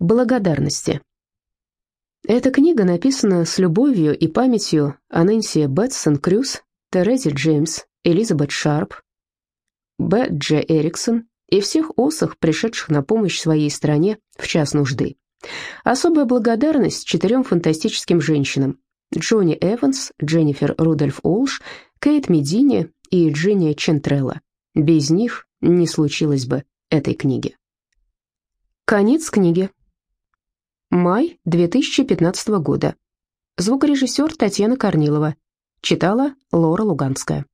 Благодарности. Эта книга написана с любовью и памятью о Нэнси Бетсон Крюс, Терезе Джеймс, Элизабет Шарп, Б. Дж. Эриксон и всех осах, пришедших на помощь своей стране в час нужды. Особая благодарность четырем фантастическим женщинам – Джонни Эванс, Дженнифер Рудольф Олш, Кейт Медини и Джинни Чентрелла. Без них не случилось бы этой книги. Конец книги. Май 2015 года. Звукорежиссер Татьяна Корнилова. Читала Лора Луганская.